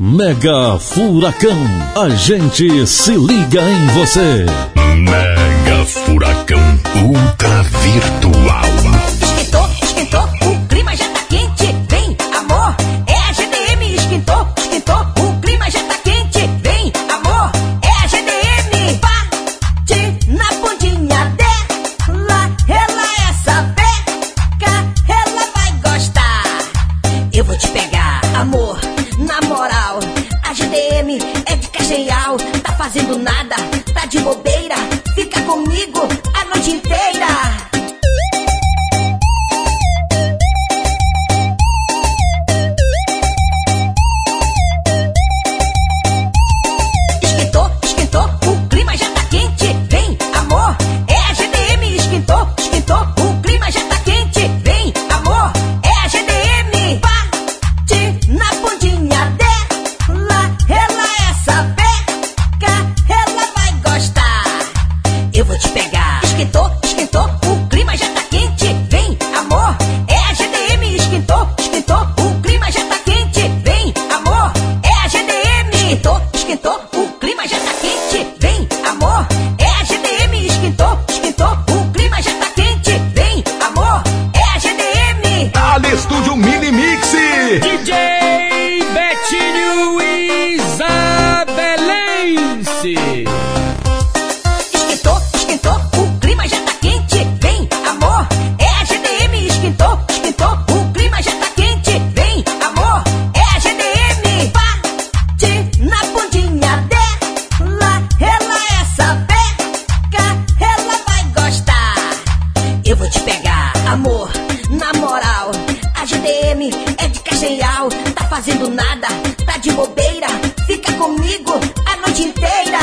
Mega Furacão. A gente se liga em você. Mega Furacão Ultra Virtual. De bobeira. Fica comigo a noite inteira.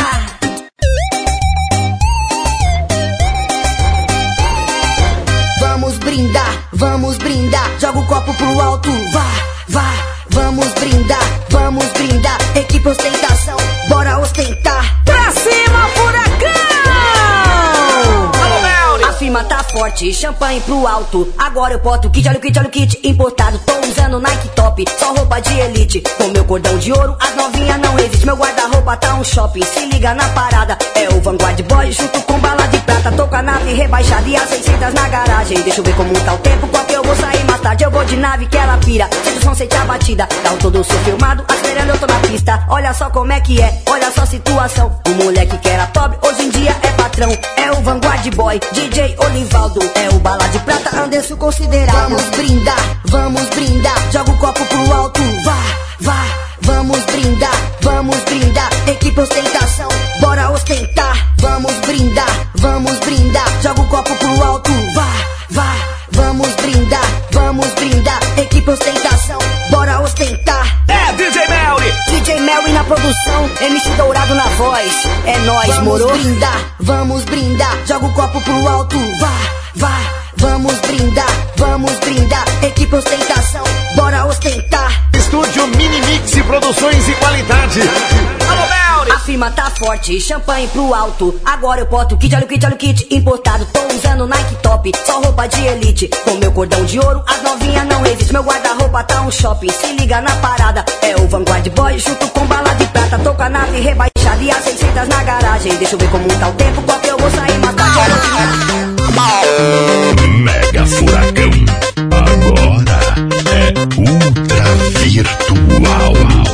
Vamos brindar, vamos brindar. Joga o copo pro alto, vá, vá. Vamos brindar, vamos brindar. Equipe ostentação, bora ostentar. Pra cima, furacão! A firma tá forte, champanhe pro alto. Agora eu boto o kit, olha o kit, olha o kit importado. Tô usando Nike Top, só roupa de elite. Com meu cordão de ouro, as novinhas não resistem. Meu guarda-roupa tá um shopping, se liga na parada. É o Vanguard Boy junto com bala de prata. Tô com a nave rebaixada e as 600 na garagem. Deixa eu ver como tá o tempo, qual que eu vou sair mais tarde. Eu vou de nave que ela pira, sinto o som sente a batida. Carro todo sou filmado, acelerando eu tô na pista. Olha só como é que é, olha só a situação. O moleque que era pobre, hoje em dia é patrão. É o Vanguard Boy, DJ Olivaldo. É o bala de prata, Anderson considerado. Vamos brindar, vamos brindar. Joga o copo pro alto, vá, vá. Vamos brindar, vamos brindar. Equipe ostentação, bora ostentar. Vamos brindar, vamos brindar. Joga o copo pro alto, vá, vá. Vamos brindar, vamos brindar. Equipe ostentação, bora ostentar. É DJ Melly. DJ Melly na produção, MC Dourado na voz. É nóis, vamos moro? Vamos brindar, vamos brindar. Joga o copo pro alto, vá, vá. Vamos brindar, vamos brindar. Equipe ostentação, bora ostentar. Estúdio Mini Mix Produções e Qualidade. Alô, Melly. A firma tá forte, champanhe pro alto. Agora eu boto o kit, olha o kit, olha o kit importado. Tô usando Nike Top, só roupa de elite. Com meu cordão de ouro, as novinhas não resistem. Meu guarda-roupa tá um shopping, se liga na parada. É o Vanguard Boy junto com bala de prata. Tô com a nave rebaixada e as 600 na garagem. Deixa eu ver como tá o tempo, qual que eu vou sair mais tarde. Mega Furacão. Agora é Ultra Virtual.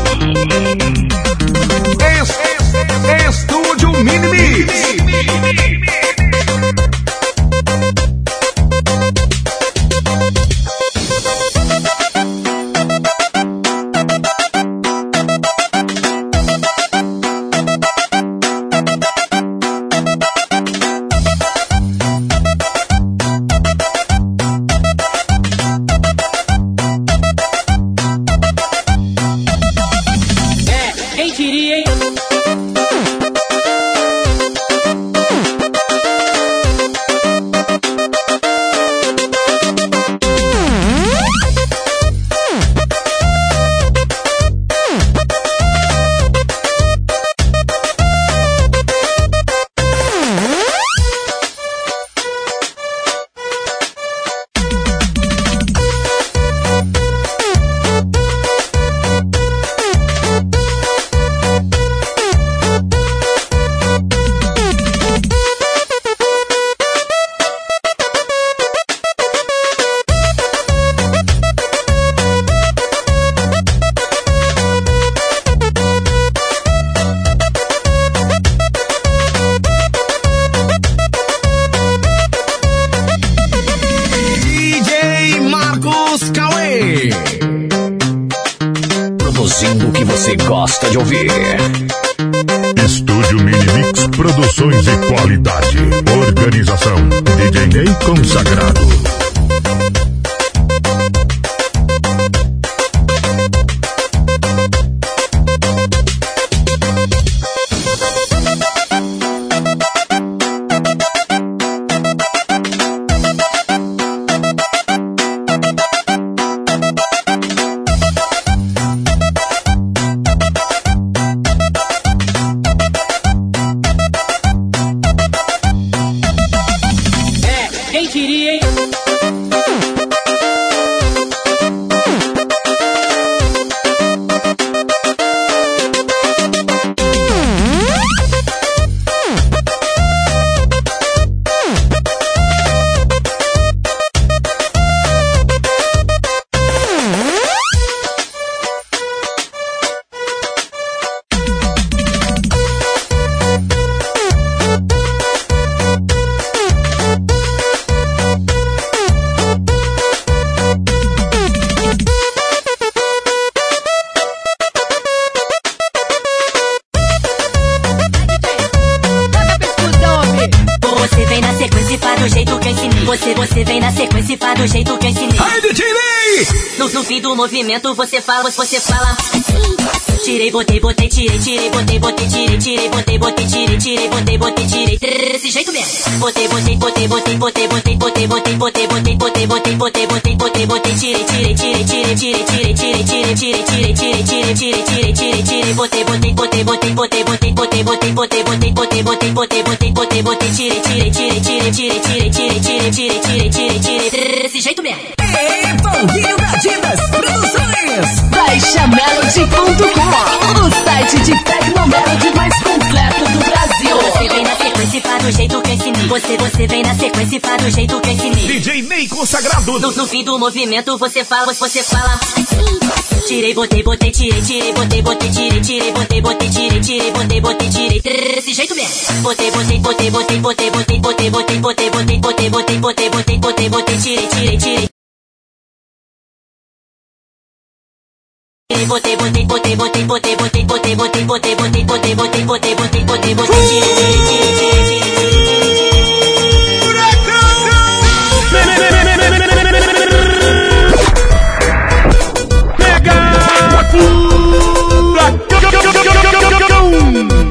Movimento você fala, você fala. Tirei, botei, botei, tirei, tirei, botei, botei, tirei, tirei, botei, botei, tirei, tirei, botei, botei, tirei. Desse jeito mesmo. Botei, botei, botei, botei, botei, botei, botei, botei, botei, botei, botei, botei, botei, botei, botei, botei, tirei, tirei, tirei, tirei, tirei, tirei, tirei, tirei, tirei, tirei, tirei, tirei, tirei, tirei, tirei, botei, botei, botei, botei, botei, botei, do jeito que eu ensinei. DJ Ney Consagrado. No, no fim do movimento você fala, você fala. Tirei, botei, botei, tirei, tirei, botei, botei, tirei, tirei, botei, botei, tirei, tirei, botei, botei, tirei. Desse jeito mesmo. Botei, botei, botei, botei, botei, botei, botei, botei, botei, botei, botei, botei, botei, botei, botei, botei, tirei, tirei, tirei. Botei, botei, botei, botei, botei, botei, botei, botei, botei, botei, botei, botei, botei, botei, botei, botei, tirei, tirei, tirei, tirei, tirei, tirei.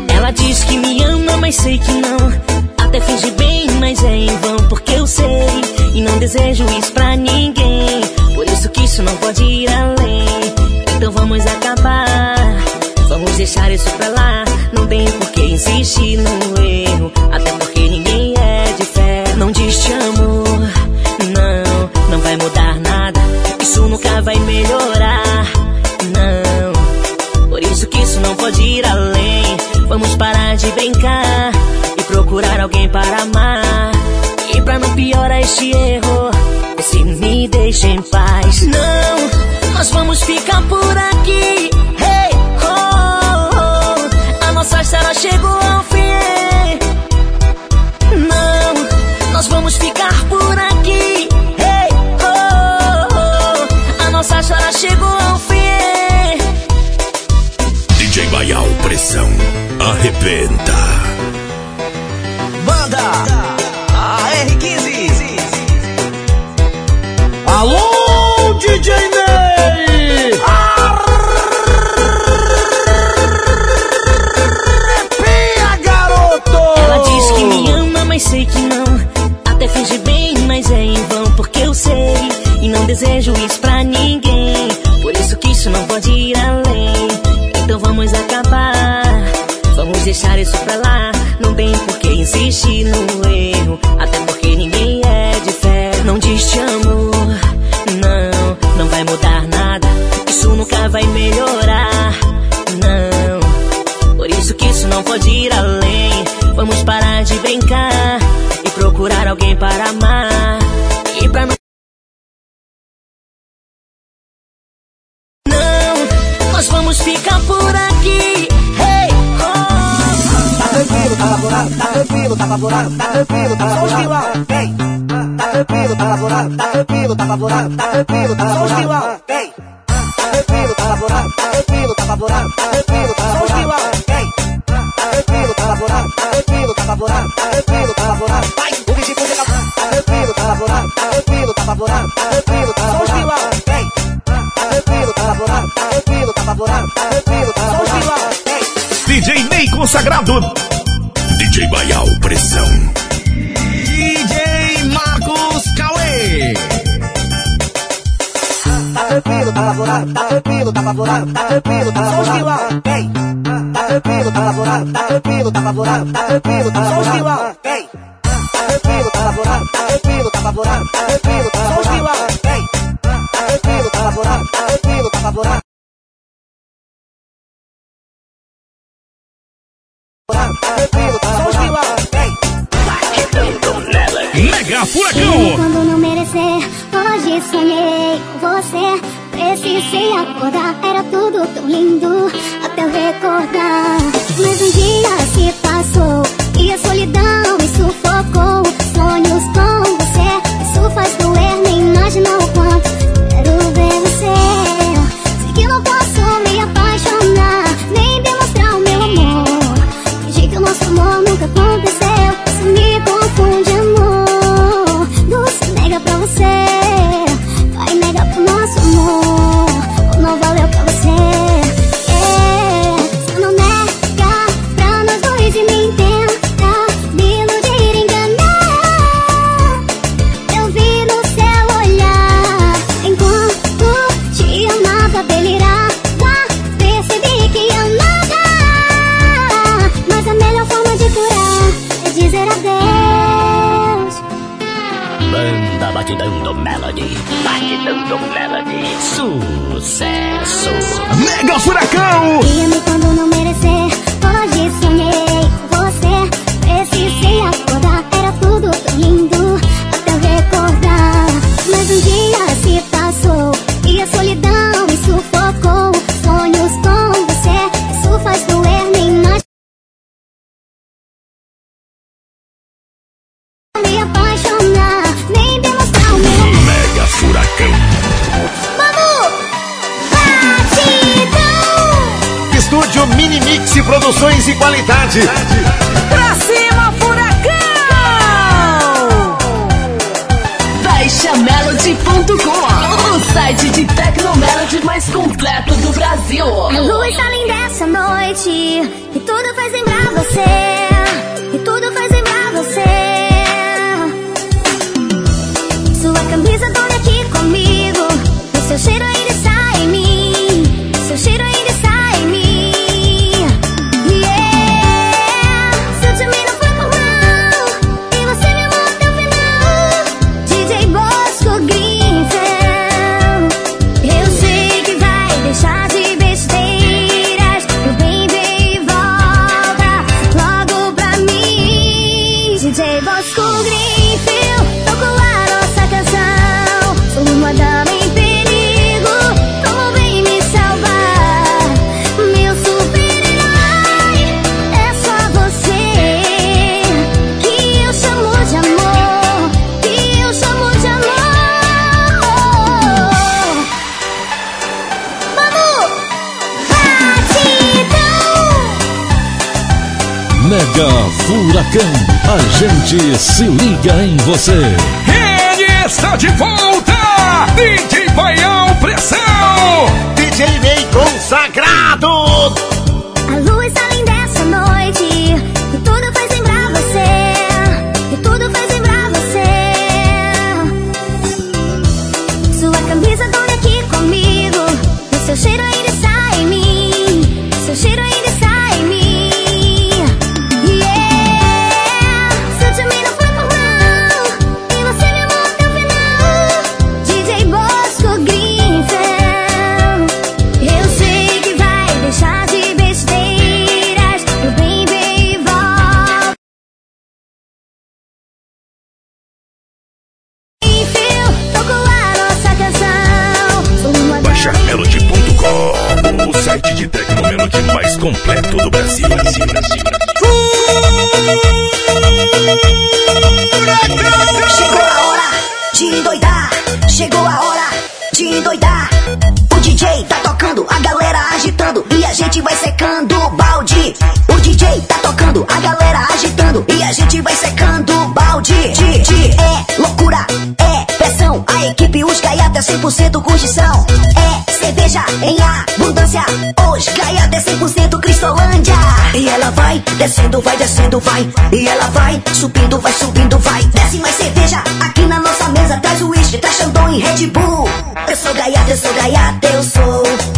Ela diz que me ama, mas sei que não. Até finge bem, mas é em vão, porque eu sei. E não desejo isso pra ninguém. Por isso que isso não pode ir além. Então vamos acabar. Vamos deixar isso pra lá. Não tem por que insistir no erro. Até mudar nada. Isso nunca vai melhorar. Não. Por isso que isso não pode ir além. Vamos parar de brincar e procurar alguém para amar. E pra não piorar este erro, se me deixa em paz. Não, nós vamos ficar por aqui. DJ Baial Pressão. Arrebenta. Banda AR15. Alô, DJ Ney! Arrepia, garoto! Ela diz que me ama, mas sei que não. Até finge bem, mas é em vão, porque eu sei. E não desejo isso pra ninguém. Por isso que isso não pode ir além. Deixar isso pra lá. Não tem por que insistir no erro. Até porque ninguém é de fé. Não diz te amo. Não, não vai mudar nada. Isso nunca vai melhorar. Não. Por isso que isso não pode ir além. Vamos parar de brincar e procurar alguém para amar. E pra não. Não, nós vamos ficar por aqui. Oh. Tá tranquilo, tá laborado, tá tranquilo, tá laborado, tá tranquilo, tá laborado. Vem. Tá tranquilo, tá laborado, tá tranquilo, tá laborado, tá tranquilo, tá laborado. Vem. Tá tranquilo, tá laborado, tá tranquilo, tá apavorado, tá tranquilo, tá apavorado. Vem. Tá tranquilo, tá apavorado, tá tranquilo, tá apavorado, tá tranquilo, tá apavorado. Vai, o bicho puxa tá tranquilo, tá apavorado, tá tranquilo, tá apavorado, tá tranquilo, tá apavorado. Vem. Tá tranquilo, tá apavorado, tá tranquilo, tá apavorado, tá tranquilo, tá apavorado. Vem. DJ Ney consagrado. DJ Baial Pressão. DJ Marcos Cauê. Tá tranquilo, tá apavorado, tá tranquilo, tá apavorado, tá tranquilo, tá apavorado. Vem. Tá tranquilo, tá apavorado, tá tranquilo, tá apavorado, tá tranquilo, tá apavorado. Vem. Tá tranquilo, tá apavorado, tá tranquilo, tá apavorado, tá tranquilo, tá apavorado. Vem. Tá tranquilo, tá apavorado, tá tranquilo, tá apavorado. Mega Furacão. Quando não merecer, hoje sonhei com você. Precisei acordar, era tudo tão lindo até recordar. Mas um dia se passou e a solidão me sufocou. Sonhos com A gente se liga em você. Ele está de volta. DJ Baial Pressão. DJ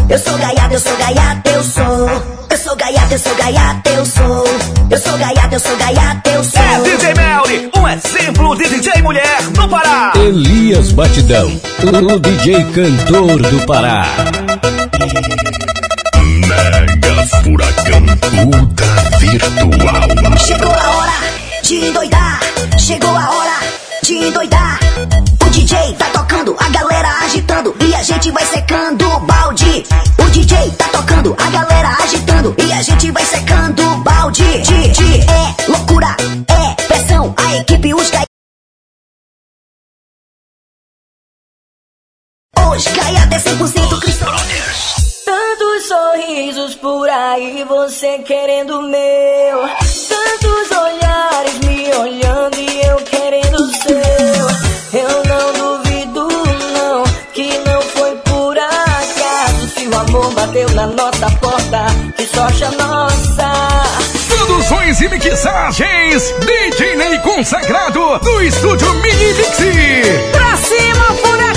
Eu sou gaiata, eu sou gaiata, eu sou. Eu sou gaiata, eu sou gaiata, eu sou. Eu sou gaiata, eu sou gaiata, eu sou. É DJ Melly, um exemplo de DJ mulher no Pará. Elias Batidão, o DJ cantor do Pará. Mega Furacão Ultra é Virtual. Chegou a hora de endoidar. Chegou a hora de endoidar. O DJ tá gente vai secando o balde. O DJ tá tocando, a galera agitando e a gente vai secando o balde. DJ é loucura, é pressão, a equipe os cai. Os caiados é 100% cristão. Tantos sorrisos por aí, você querendo meu. Tantos olhares me olhando e eu querendo seu. Eu bateu na nossa porta, que sorte a nossa. Produções e mixagens, DJ Ney consagrado do estúdio Mini Mixi. Pra cima, furacão!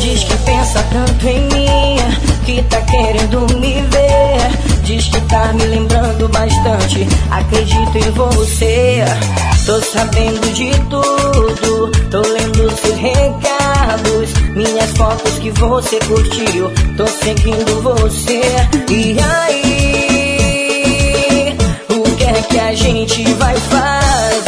Diz que pensa tanto em mim, que tá querendo me ver. Diz que tá me lembrando bastante, acredito em você. Tô sabendo de tudo, tô lendo seus recados, minhas fotos que você curtiu, tô seguindo você. E aí, o que é que a gente vai fazer?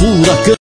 furacão.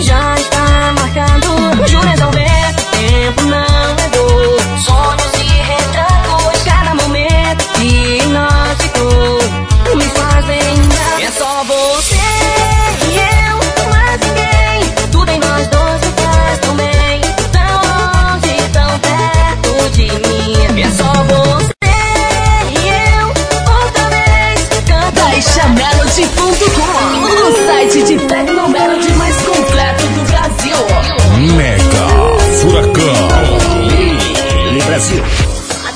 Já está marcado, juro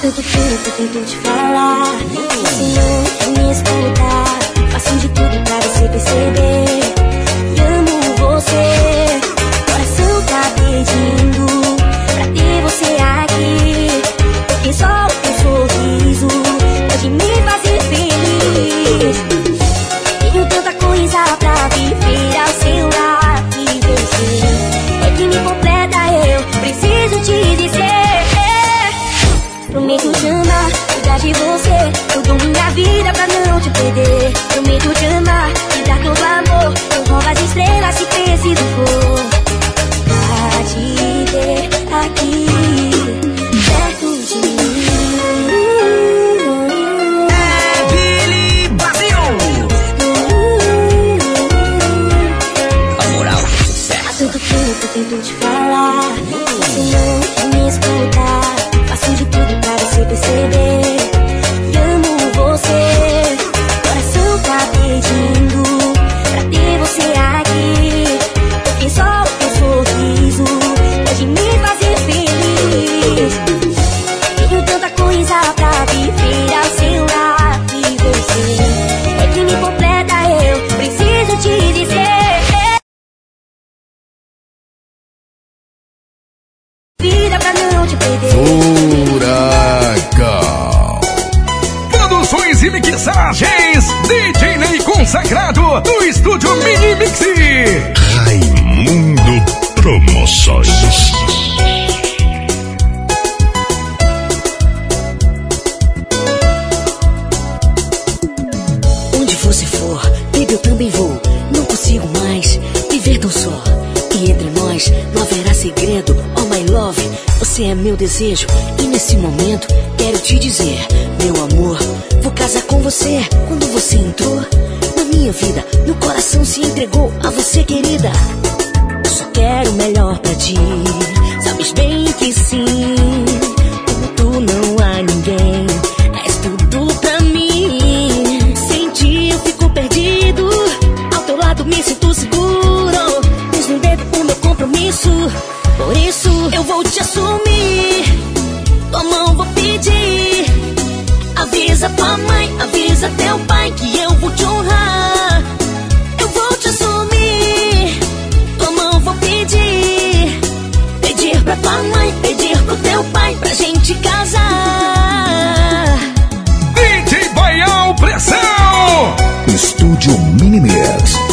tanto tempo tento te falar. Não quer me escutar Faço de tudo pra você perceber mixagens. DJ Ney consagrado no estúdio Mini Mixi. Raimundo Promoções. Você é meu desejo. E nesse momento quero te dizer, meu amor, vou casar com você. Quando você entrou na minha vida, meu coração se entregou a você, querida. Só quero o melhor pra ti. Sabes bem que sim. Vou te assumir. Tua mão vou pedir. Avisa tua mãe, avisa teu pai que eu vou te honrar. Eu vou te assumir. Tua mão vou pedir. Pedir pra tua mãe, pedir pro teu pai pra gente casar. DJ Baião Pressão. Estúdio Minimix.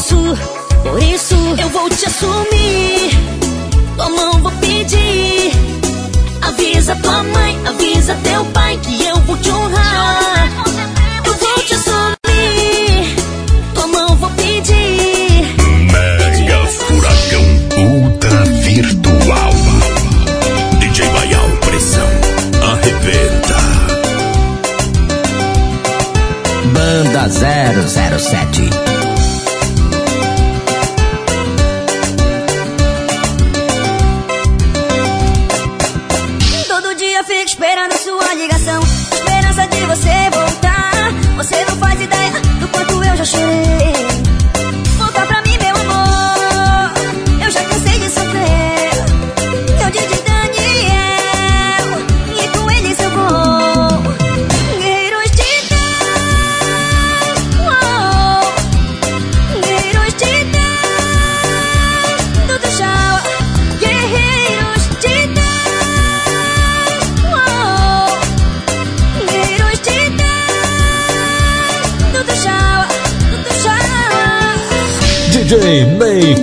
Compromisso. Por isso eu vou te assumir. Tua mão vou pedir. Avisa tua mãe, avisa teu pai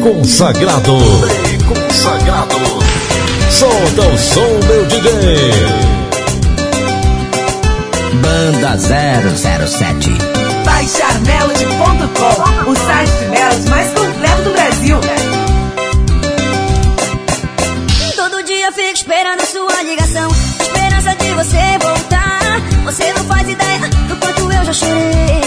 consagrado. Consagrado. Solta o som, meu DJ. Banda 007. Baixar Melody.com, o site de melody mais completo do Brasil. Todo dia fico esperando sua ligação. Esperança de você voltar. Você não faz ideia do quanto eu já chorei.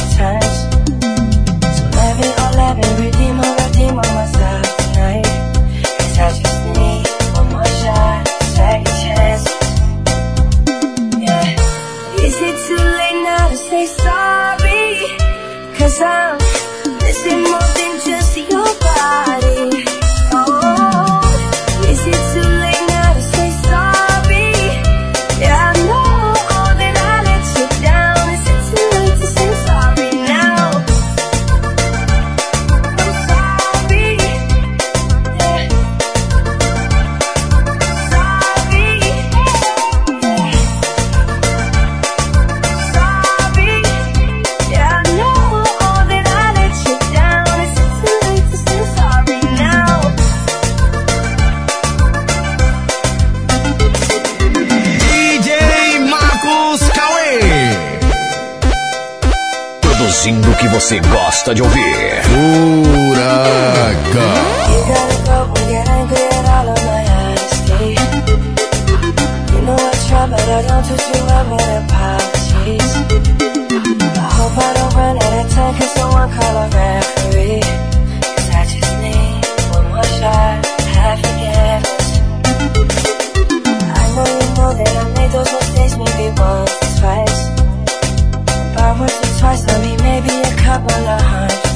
você gosta de ouvir. Furacão. but I don't do too. I hope I don't run out of time, cause someone call red. Kabbalah.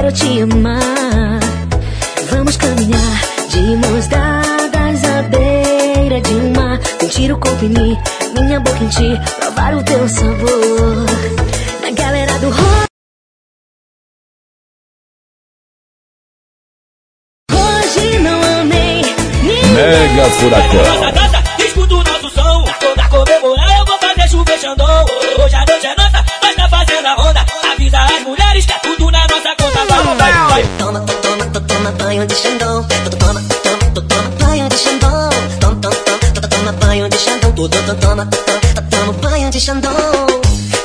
quero te amar. Vamos caminhar de mãos dadas à beira de um mar. Sentir o corpo em mim, minha boca em ti, provar o teu sabor. Na galera do rock. Hoje não amei ninguém. Mega Furacão. Escuta o nosso som, toda comemorar eu vou fazer chuva Hoje a noite é nossa, nós tá fazendo a onda. Avisa as mulheres que é tudo Toma, to- toma, to- toma banho de Xandão. To- Toma, toma, to- toma banho de Xandão. Toma, toma, toma, to- toma banho de Xandão. Toma, to- to- toma banho de Xandão.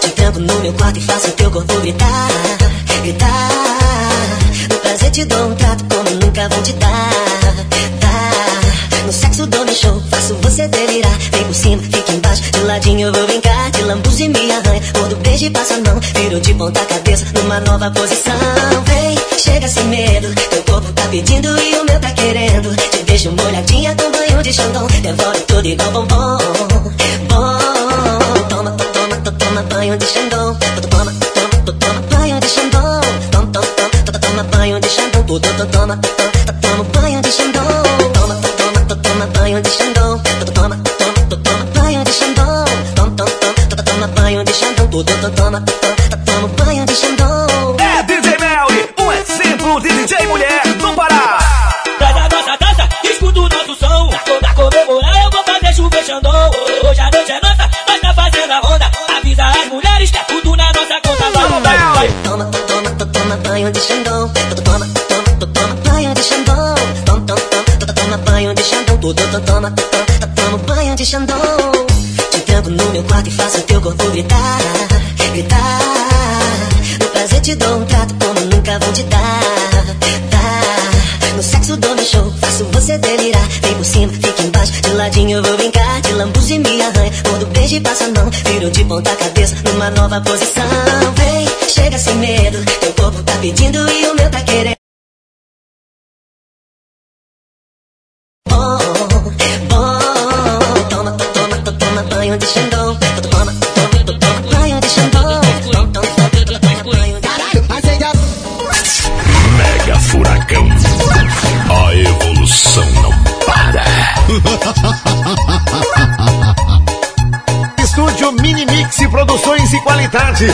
Te tranco no meu quarto e faço teu corpo gritar, gritar. No prazer te dou um trato como nunca vou te dar, dar. No sexo dou meu show, faço você delirar. Vem por cima, fica embaixo, de ladinho eu vou brincar. De lambuz e me arranha, quando beijo e passa a mão. Viro de ponta cabeça numa nova posição. Vem, chega sem medo, teu corpo tá pedindo e o meu tá querendo. Te deixo molhadinha com banho de Xandão. Devoro tudo igual bombom, bom. Toma, to- toma, to- toma banho de Xandão. To- Toma, toma, to- toma banho de Xandão. Toma, toma, toma, to- toma banho de Xandão. Toma, to- to- toma to- toma, to- to- toma banho de Xandão. É DJ Melly, um exemplo de DJ mulher do Pará. Traz a nossa dança, escuta o nosso som. Toda comemorar eu vou fazer chover Xandão. Hoje a noite é nossa, nós tá fazendo a onda. Avisa as mulheres que é tudo na nossa conta. Vai, vai, vai. Toma, to- toma, to- toma banho de Xandão. To- Toma, toma, to- toma banho de Xandão. Toma, toma, toma, to- toma banho de Xandão. Tudo, to- toma, to- to- toma banho de Xandão. Te no meu quarto e faço teu corpo gritar, gritar. No prazer te dou um trato como nunca vou te dar, dar. No sexo dou meu show, faço você delirar. Vem por cima, fica embaixo, de ladinho eu vou brincar. De lambuz e me arranha, quando beijo e passa a mão. Viro de ponta cabeça numa nova posição. Vem, chega sem medo, teu corpo tá pedindo e o meu tá querendo. Furacão. A evolução não para. Estúdio Mini Mix Produções e Qualidade.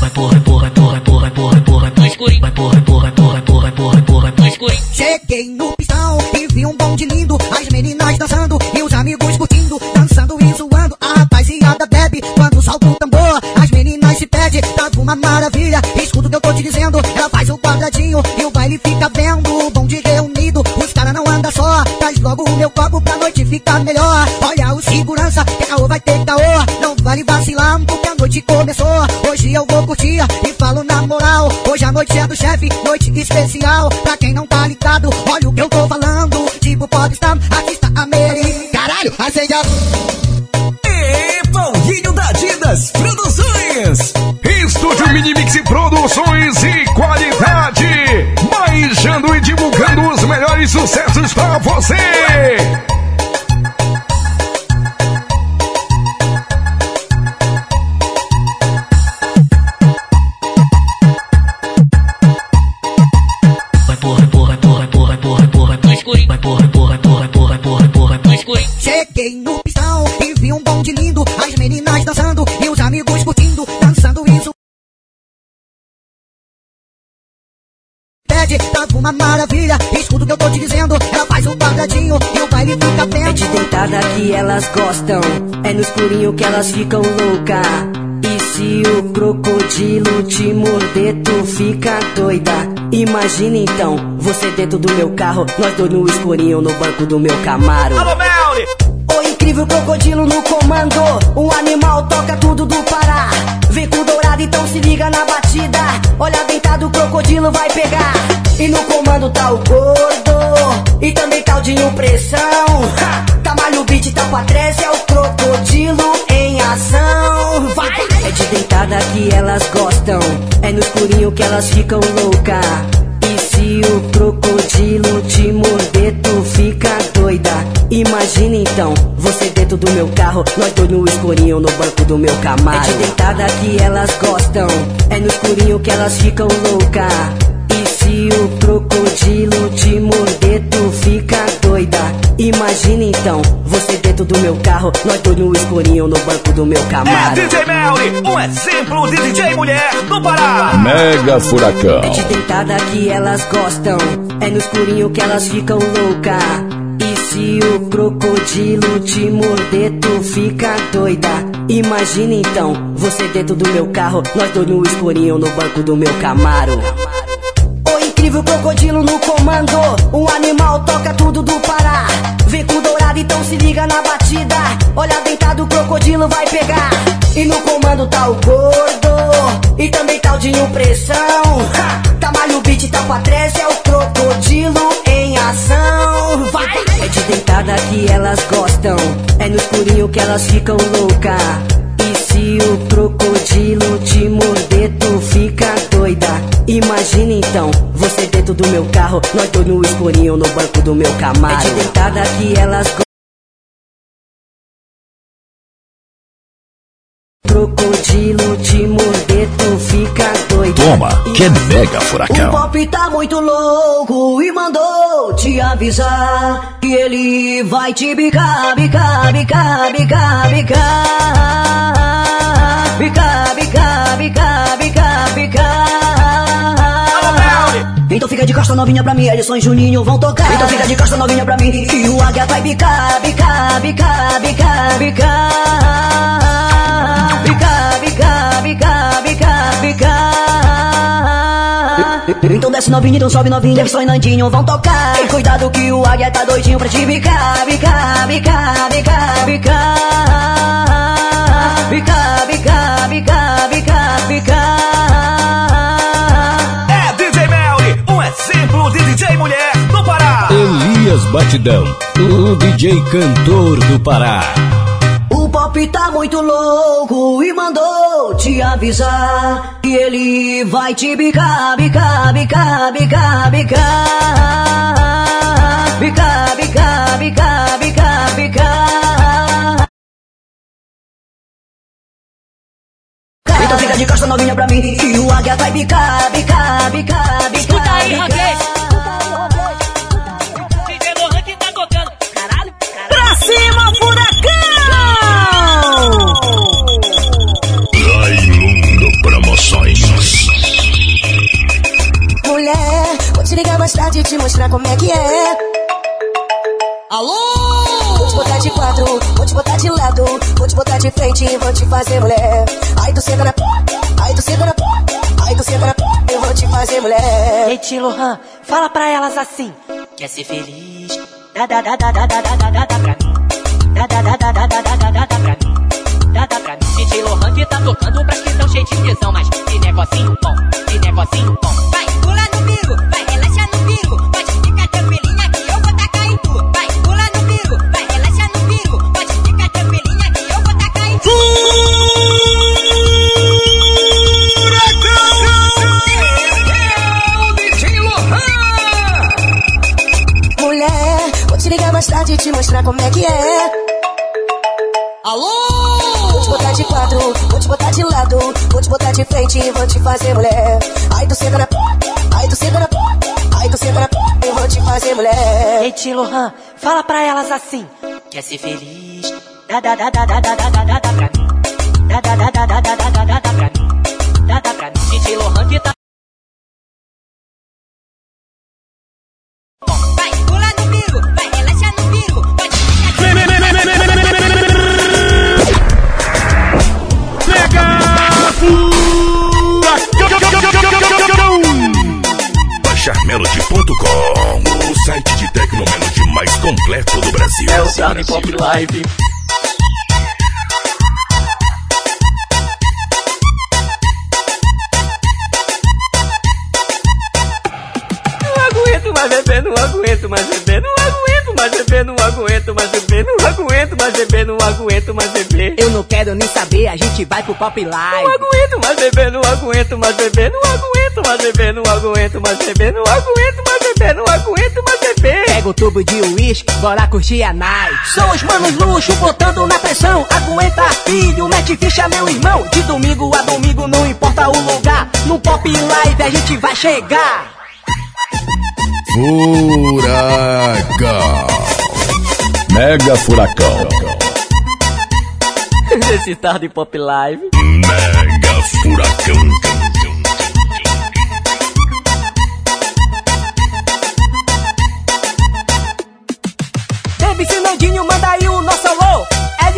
Vai porra, porra, porra, porra, porra, porra, no escurinho. Vai porra, porra, porra, porra, porra, porra, no escurinho. Cheguei no pistão e vi um bonde lindo, as meninas dançando e bebe quando solta o tambor, as meninas se pedem, tá uma maravilha. Escuta o que eu tô te dizendo, ela faz o quadradinho e o baile fica vendo. O bonde reunido, os caras não andam só, traz logo o meu copo pra noite ficar melhor. Olha o segurança, que caô vai ter caô, não vale vacilar porque a noite começou. Hoje eu vou curtir e falo na moral, hoje a noite é do chefe, noite especial. Pra quem não tá ligado, olha o que eu tô falando. Tipo Popstar, artista americano. Caralho, acende a. Adidas Produções. Estúdio Minimix Produções e qualidade. Baixando e divulgando os melhores sucessos pra você. Uma maravilha, escuta o que eu tô te dizendo, ela faz o quadradinho e o baile fica É bem. de deitada que elas gostam, é no escurinho que elas ficam louca. E se o crocodilo te morder, tu fica doida. Imagina então, você dentro do meu carro, nós dois no escurinho no banco do meu Camaro. Alô, incrível crocodilo no comando. O animal toca tudo do Pará. Vem com dourado, então se liga na batida. Olha deitado, o crocodilo vai pegar. E no comando tá o gordo. E também tá o Dinho Pressão. Ha! Tamalho beat, tá pra trás, é o crocodilo em ação. Vai! É de deitada que elas gostam. É no escurinho que elas ficam louca. E se o crocodilo te morder, tu fica doida. Imagina então, você dentro do meu carro, nós dois no escurinho no banco do meu Camaro. É de deitada que elas gostam, é no escurinho que elas ficam louca. E se o crocodilo te morder, tu fica doida. Imagina então, você dentro do meu carro, nós dois no escurinho no banco do meu É Camaro. DJ Melly, um exemplo de DJ mulher do Pará. Mega Furacão. É de dentada que elas gostam, é no escurinho que elas ficam louca. Se o crocodilo te morder, tu fica doida. Imagina então, você dentro do meu carro, nós dois no escurinho no banco do meu Camaro. O incrível crocodilo no comando, um animal toca tudo do Pará. Vem com dourado, então se liga na batida. Olha deitado, o crocodilo vai pegar. E no comando tá o gordo, e também tá o Dinho Pressão. Ha! O beat, tá pra trás, é deitada que elas gostam, é no escurinho que elas ficam louca. E se o crocodilo te morder, tu fica doida. Imagina então, você dentro do meu carro, nós dois no escurinho no banco do meu Camaro. É de deitada que elas gostam. Crocodilo te morder, tu fica doida. Toma, que é Mega O Furacão. pop tá muito louco e mandou te avisar que ele vai te bicar, bicar, bicar, bicar, bicar. Bicar, bicar, bicar, bicar, bicar. Então fica de costa novinha pra mim, Edson e Juninho vão tocar. Então fica de costa novinha pra mim, que o águia vai bicar, bicar, bicar, bicar, bicar. Bicar, bicar, bicar, bicar, bicar. Então desce novinha, então sobe novinha, Edson e Nandinho vão tocar. E cuidado que o águia tá doidinho pra te bicar, bicar, bicar, bicar, bicar. Bicar, bicar, bicar, bicar, bicar. Exemplo de DJ mulher do Pará. Elias Batidão, o DJ cantor do Pará. O pop tá muito louco e mandou te avisar que ele vai te bicar, bicar, bicar, bicar, bicar. Bicar, bicar, bicar, bicar, bicar. Então fica de costa novinha pra mim que o águia vai bicar, bicar, bicar, bicar. Escuta aí. Ranguês. DJ Lohan que tá tocando. Caralho, caralho. Pra cima, furacão! Raimundo Promoções. Mulher, vou te ligar mais tarde e te mostrar como é que é. De frente e vou te fazer mulher. Aí tu senta na aí tu senta na aí tu senta na eu vou te fazer mulher. Ei, Tio Lohan, fala pra elas assim. Quer ser feliz? Dá, dá, dá, dá, dá, dá, dá, dá, dá, dá pra mim. Dá, dá, dá, dá, dá, dá, dá, dá, dá, dá pra mim. Dá, dá pra mim. DJ Lohan que tá tocando pras que tão cheio de tesão, mas que negocinho bom, que negocinho bom. Vai, pula no bico, vai, mostrar como é que é. Alô? Vou te botar de quatro, vou te botar de lado, vou te botar de frente e vou te fazer mulher. Aí tu senta na aí tu senta na aí tu senta na eu vou te fazer mulher. Ei, Tio Lohan, fala pra elas assim. Quer ser feliz? Dá, dá, dá, dá, dá, dá, dá, dá, dá pra mim. Dá, dá, dá, dá, dá, dá, dá, dá, site de Tecnomelody mais completo do Brasil. É o Charlie Pop Live. Não aguento mais beber, não aguento mais beber, não aguento mais beber, não aguento mais beber, não aguento mais beber, não aguento mais beber. Eu não quero nem saber, a gente vai pro Pop Live. Não aguento mais beber, não aguento mais beber, não aguento mais beber, não aguento mais beber, não aguento mais beber, não aguento mais beber. Pega o tubo de uísque, bora curtir a night. São os manos luxo botando na pressão. Aguenta, filho, mete ficha, meu irmão. De domingo a domingo, não importa o lugar. No Pop Live a gente vai chegar. Furacão. Mega Furacão. Desse tal de Pop Live. Mega Furacão.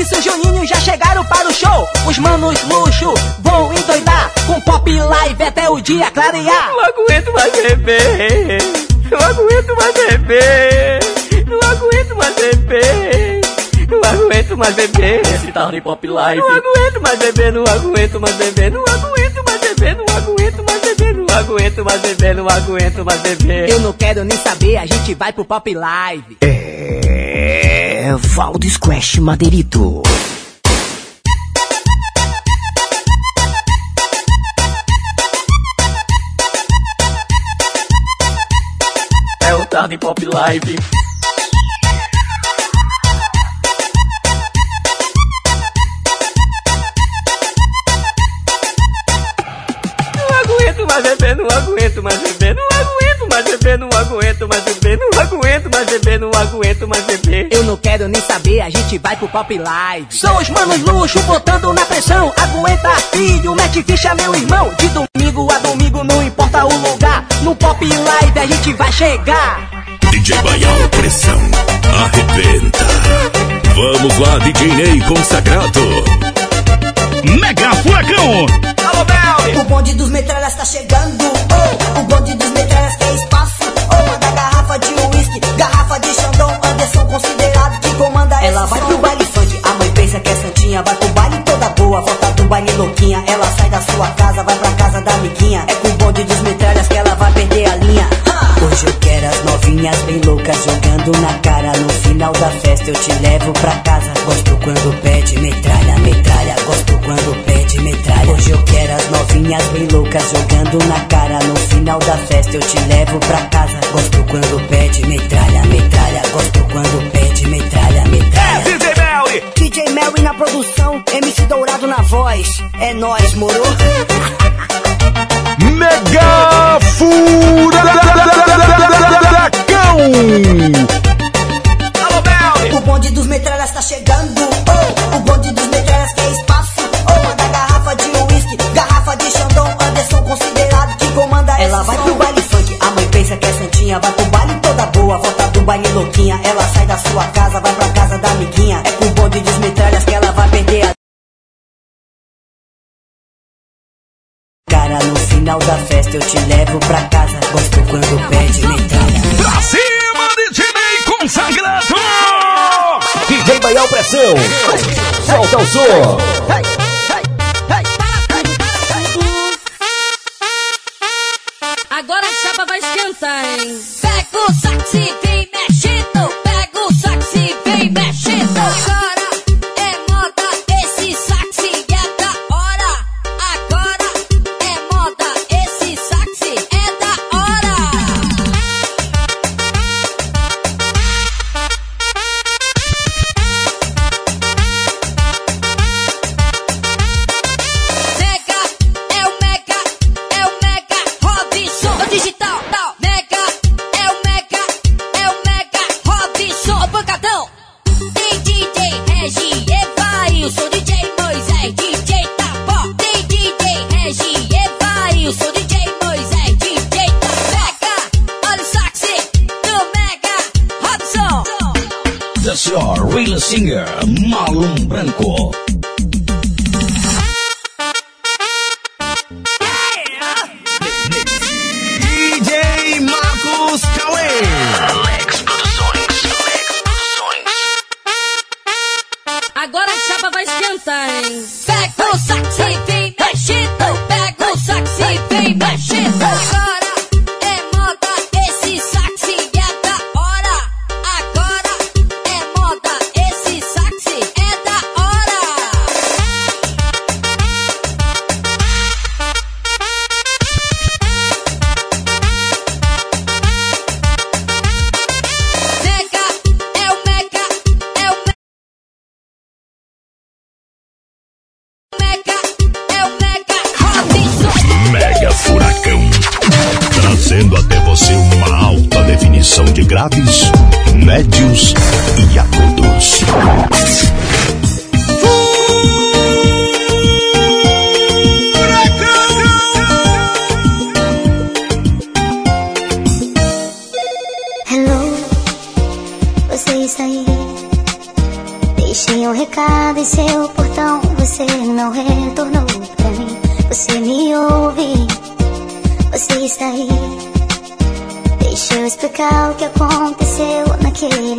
Edson e Juninho já chegaram para o show. Os manos luxo vão endoidar. Com pop live até o dia clarear. Não aguento mais beber. Não aguento mais beber. Não aguento mais beber. Não aguento mais beber. Esse tal de pop live. Não aguento mais beber. Não aguento mais beber. Não aguento mais beber. Não aguento mais beber. Não aguento mais beber. Não aguento mais beber. Eu não quero nem saber, a gente vai pro pop live. É. Valdo Squash Madeirito. É o tal de pop live. Beber, não aguento mais beber, não aguento mais beber, não aguento mais beber, não aguento mais beber, não aguento mais beber. Eu não quero nem saber, a gente vai pro pop live. São os manos luxo botando na pressão. Aguenta, filho, mete ficha, meu irmão. De domingo a domingo, não importa o lugar. No pop live a gente vai chegar. DJ Baião, pressão. Arrebenta. Vamos lá, DJ Ney consagrado. Mega Furacão. O bonde dos metralhas tá chegando. Oh, o bonde dos metralhas quer espaço. Oh, manda garrafa de uísque, garrafa de Xandão. Anderson considerado que comanda Ela vai pro baile funk, a mãe pensa que é santinha. Vai pro baile toda boa, volta do baile louquinha. Ela sai da sua casa, vai pra casa da amiguinha. É com o bonde dos metralhas que ela vai perder a linha. Hoje eu quero as novinhas bem loucas jogando na cara. No final da festa eu te levo pra casa. Gosto quando pede metralha, metralha. Hoje eu quero as novinhas bem loucas jogando na cara. No final da festa eu te levo pra casa. Gosto quando pede metralha, metralha. Gosto quando pede metralha, metralha. É DJ Melly. DJ Mary na produção, MC Dourado na voz. É nóis, moro? Mega Furacão. Alô, Belly. O bonde dos metralhas tá chegando. Oh, o bonde dos metralhas santinha. Vai pro baile toda boa, volta do baile louquinha. Ela sai da sua casa, vai pra casa da amiguinha. É com bonde dos metralhas que ela vai perder a. Cara, no final da festa eu te levo pra casa. Gosto quando pede metralha. Pra cima, DJ Ney consagrado. DJ Baião Pressão. Solta o som. Agora a chapa vai esquentar, hein? Pega o sax e vem mexendo. Pega o sax e vem mexendo. Agora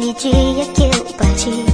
energy, a cute party.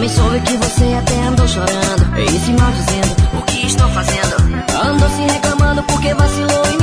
Também soube que você até andou chorando E se maldizendo, o que estou fazendo? Andou se reclamando porque vacilou e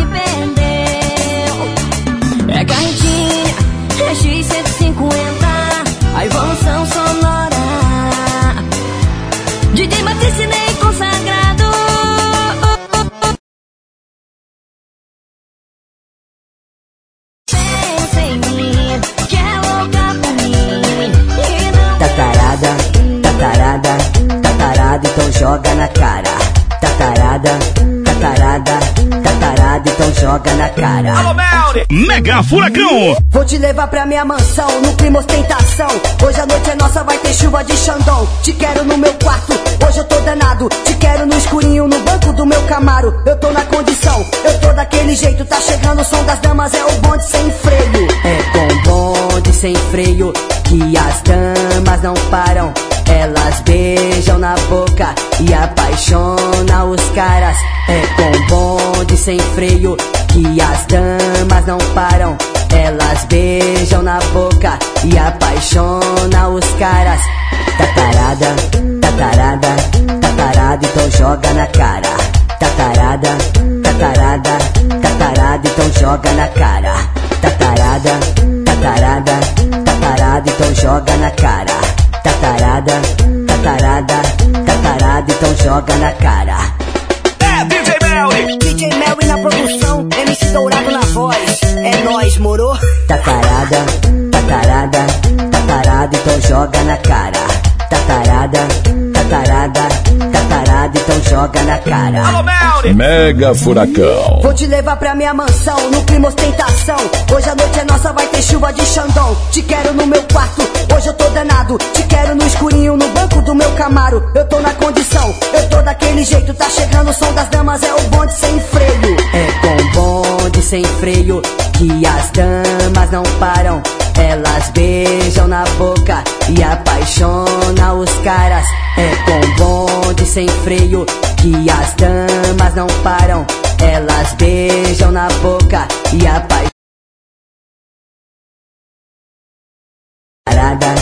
Mega Furacão! Vou te levar pra minha mansão, no clima ostentação. Hoje a noite é nossa, vai ter chuva de Xandão. Te quero no meu quarto, hoje eu tô danado. Te quero no escurinho, no banco do meu Camaro. Eu tô na condição, eu tô daquele jeito. Tá chegando o som das damas, é o bonde sem freio. É com bonde sem freio que as damas não param. Elas beijam na boca e apaixonam os caras. É com bonde sem freio que as damas não param. Elas beijam na boca e apaixonam os caras. Tá tarada, tá tá então joga na cara. Tá tarada, tá tá então joga na cara. Tá tarada, tá tarada, tá tarada, então joga na cara. Tá tarada, tá tarada, tá tarada, então joga na cara. É DJ Melri! DJ Melry na produção, MC Dourado na voz. É nóis, moro? Tá tarada, tá tarada, tá tarada, então joga na cara. Tá tarada, tá tarada, tá tarada, então joga na cara. Alô, Melri! Mega Furacão! Vou te levar pra minha mansão, no clima ostentação. Hoje a noite é nossa, vai ter chuva de Xandão. Te quero no meu quarto, hoje eu tô danado. Te Camaro. Eu tô na condição, eu tô daquele jeito. Tá chegando o som das damas, é o bonde sem freio. É com bonde sem freio que as damas não param. Elas beijam na boca e apaixonam os caras. É com bonde sem freio que as damas não param. Elas beijam na boca e apaixonam. Tarada,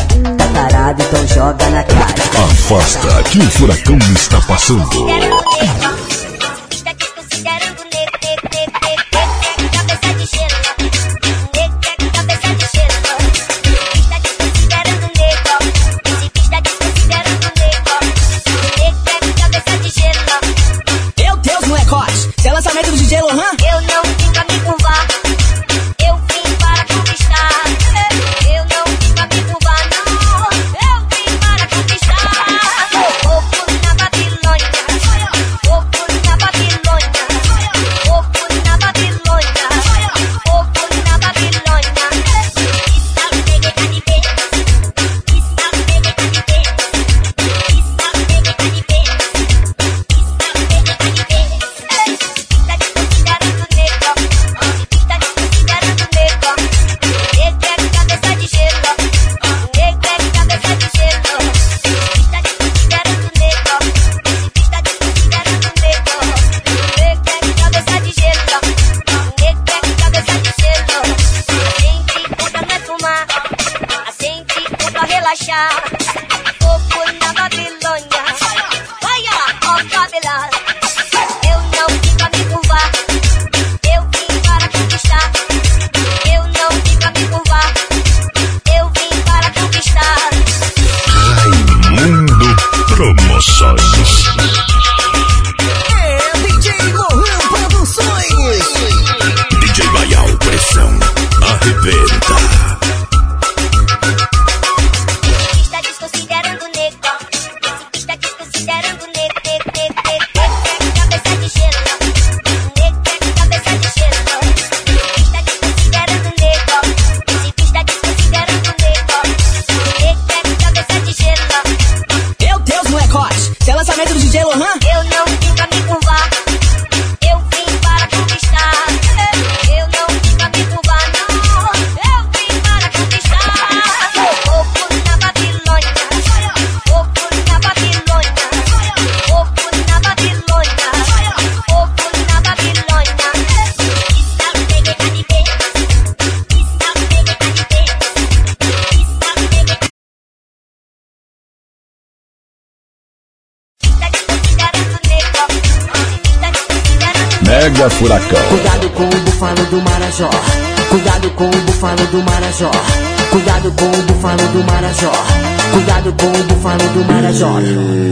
então joga na cara. Afasta que o furacão está passando. Meu Deus, molecote! É lançamento do DJ Lohan? Eu não bufalo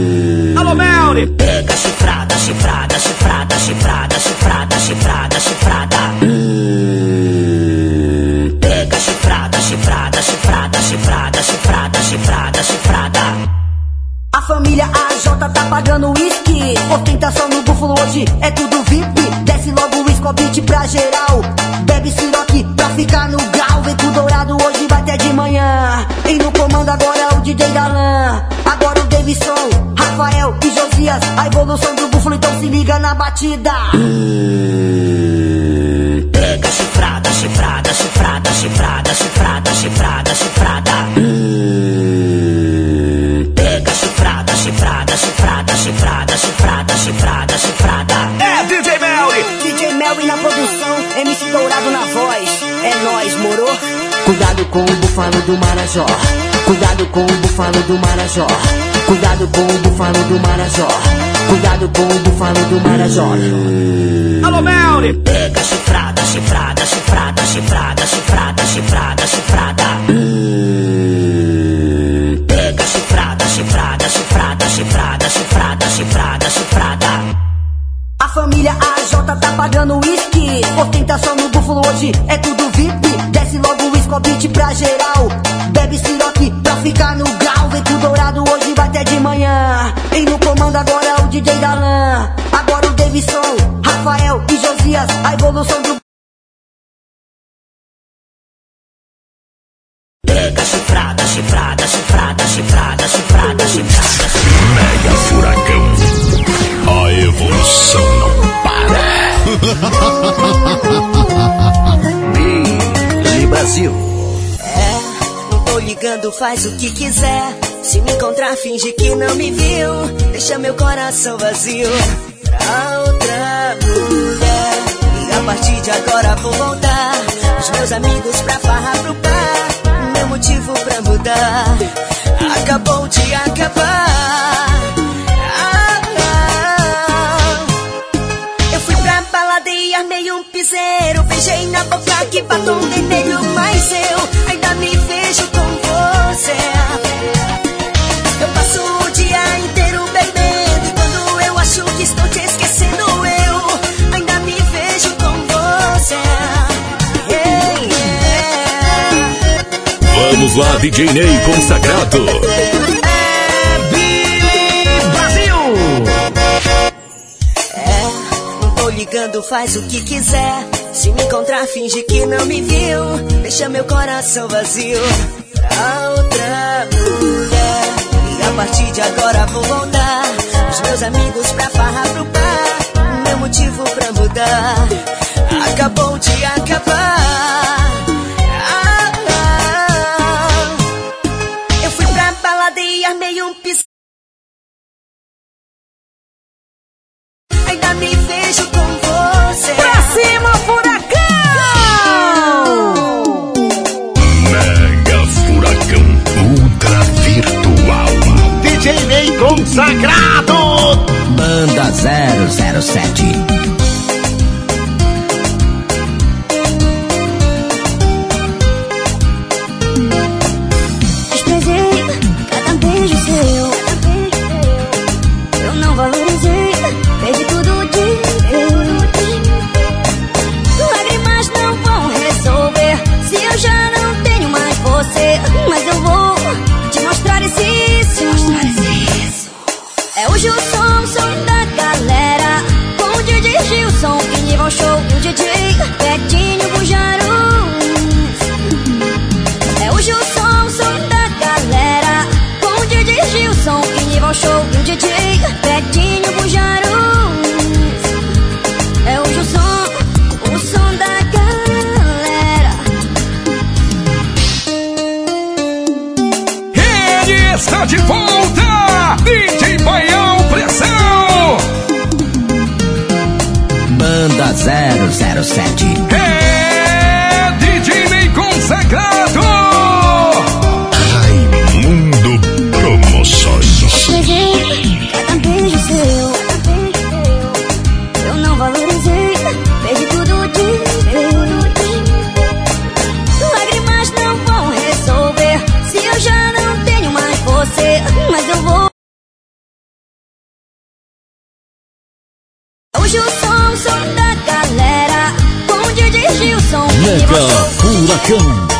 com o búfalo do Marajó. Cuidado com o búfalo do Marajó. Cuidado com o búfalo do Marajó. Cuidado com o búfalo do Marajó. Alô, Melly! Pega chifrada, chifrada, chifrada, chifrada, chifrada, chifrada, chifrada. Pega chifrada, chifrada, chifrada, chifrada, chifrada, chifrada, chifrada. A família AJ tá pagando uísque. Ostentação no búfalo hoje é tudo VIP. O Scobit pra geral. Bebe siroque pra ficar no o que quiser. Se me encontrar, finge que não me viu. Deixa meu coração vazio pra outra mulher. E a partir de agora vou voltar. Os meus amigos pra farra pro bar. Meu motivo pra mudar acabou de acabar. Ah, ah. Eu fui pra balada e armei um piseiro. Beijei na boca que batom vermelho, mas eu ainda me vejo com Eu passo o dia inteiro bebendo. E quando eu acho que estou te esquecendo, eu ainda me vejo com você. Yeah. Vamos lá, DJ Ney consagrado. É, não tô ligando, faz o que quiser. Se me encontrar, finge que não me viu. Deixa meu coração vazio outra mulher. E a partir de agora vou voltar. Os meus amigos pra farra pro bar. Meu motivo pra mudar acabou de acabar. Eu fui pra balada e armei um piso. Ainda me vejo com você. Pra cima, furacão! DJ Ney consagrado! Banda 007. 007.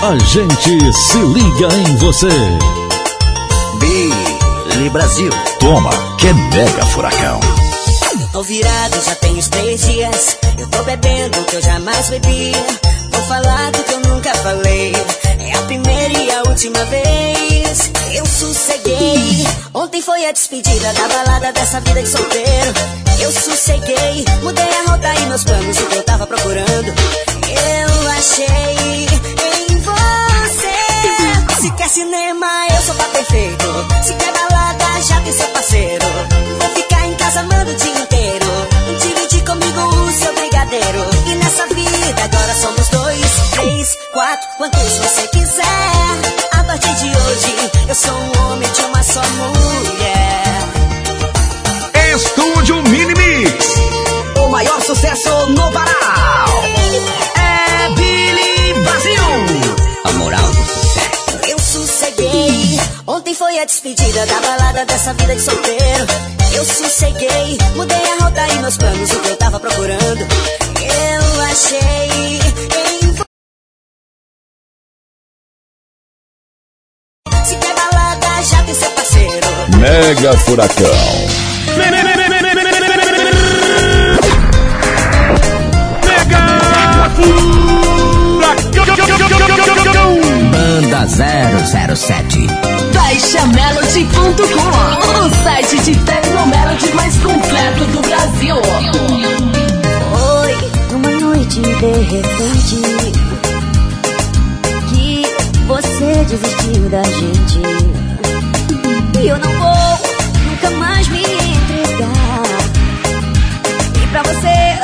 A gente se liga em você. Billy Brasil. Toma, que é Mega Furacão. Tô virado, já tem uns três dias. Eu tô bebendo o que eu jamais bebi. Vou falar do que eu nunca falei. É a primeira e a última vez. Eu sosseguei. Ontem foi a despedida da balada dessa vida de solteiro. Eu sosseguei, mudei a rota e meus planos, o que eu tava procurando. Eu achei em. Se quer cinema, eu sou pra perfeito. Se quer balada, já tem seu parceiro. Vou ficar em casa amando o dia inteiro. Dividir comigo o seu brigadeiro. E nessa vida agora somos dois, três, quatro, quantos você quiser. A partir de hoje, eu sou um homem de uma só mulher. Estúdio Mini Mix. O maior sucesso no Pará é Billy Ontem foi a despedida da balada dessa vida de solteiro. Eu sosseguei, mudei a rota e meus planos, o que eu tava procurando. Eu achei em Se quer balada, já tem seu parceiro. Mega Furacão. Banda 007. BaixaMelody.com O site de Tecnomelody mais completo do Brasil. Foi numa noite de repente que você desistiu da gente. E eu não vou nunca mais me entregar. E pra você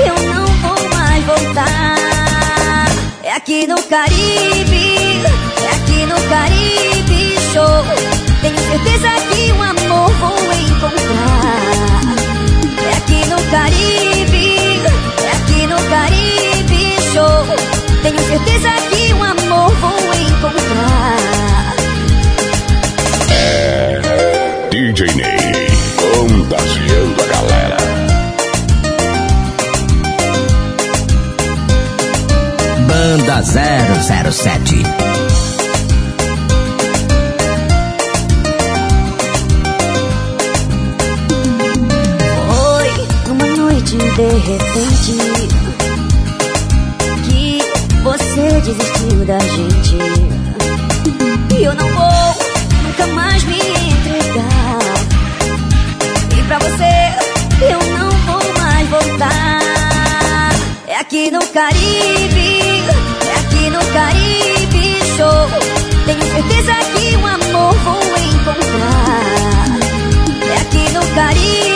eu não vou mais voltar. É aqui no Caribe, é aqui no Caribe Show. Tenho certeza que um amor vou encontrar. É aqui no Caribe, é aqui no Caribe Show. Tenho certeza que um amor vou encontrar. É DJ Ney, contagiando a galera. Banda 007. De repente que você desistiu da gente. E eu não vou nunca mais me entregar. E pra você eu não vou mais voltar. É aqui no Caribe, é aqui no Caribe Show. Tenho certeza que um amor vou encontrar. É aqui no Caribe,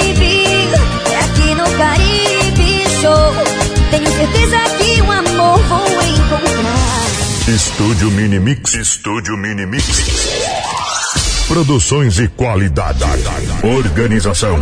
certeza que um amor vou encontrar. Estúdio Mini Mix. Estúdio Mini Mix. Produções e qualidade. Organização